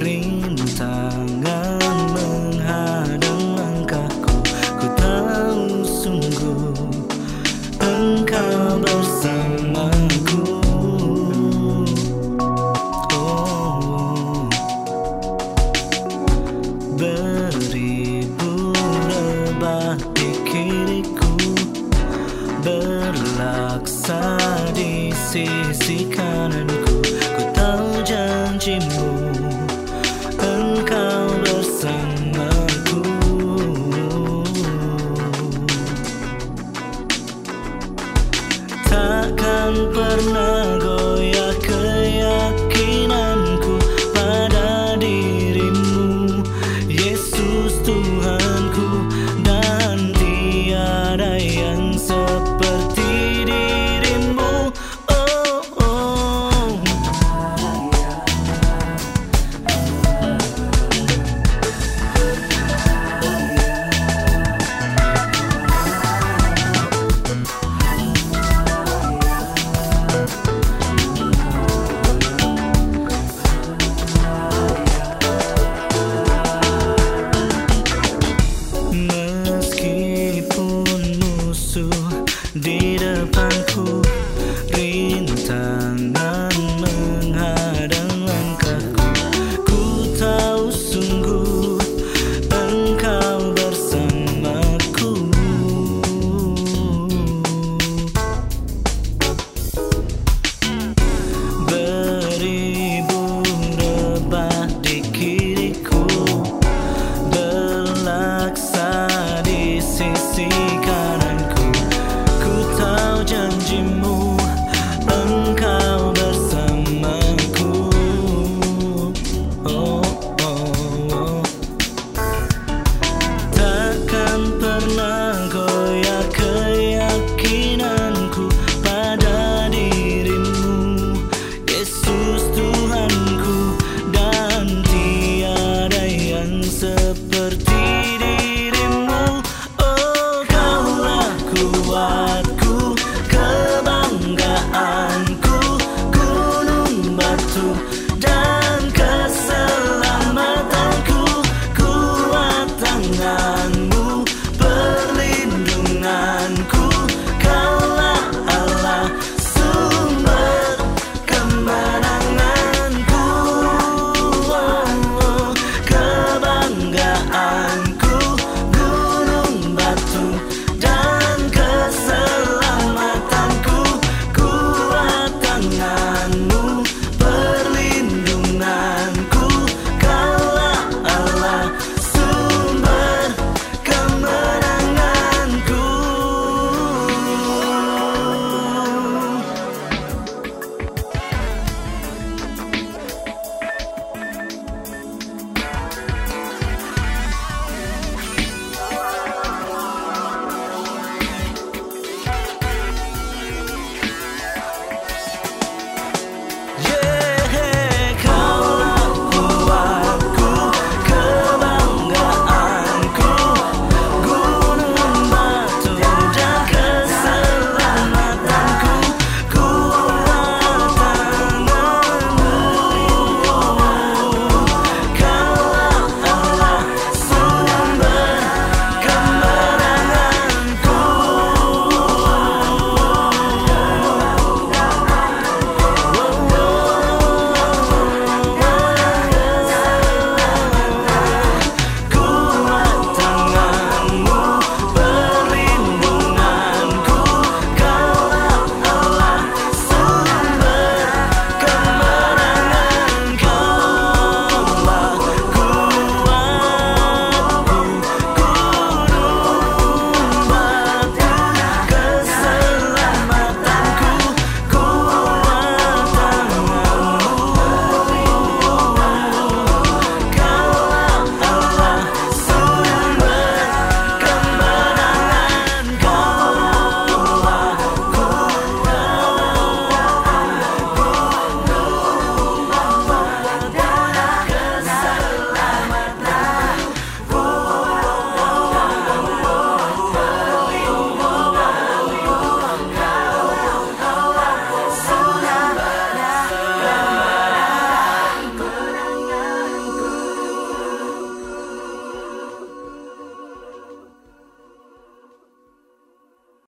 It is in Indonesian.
Rintangan menghadang langkahku. Ku tahu sungguh Engkau bersamaku. Oh, Beribu lebah di kiriku. Berlaksa di sisi kananku. Ku tahu continuo.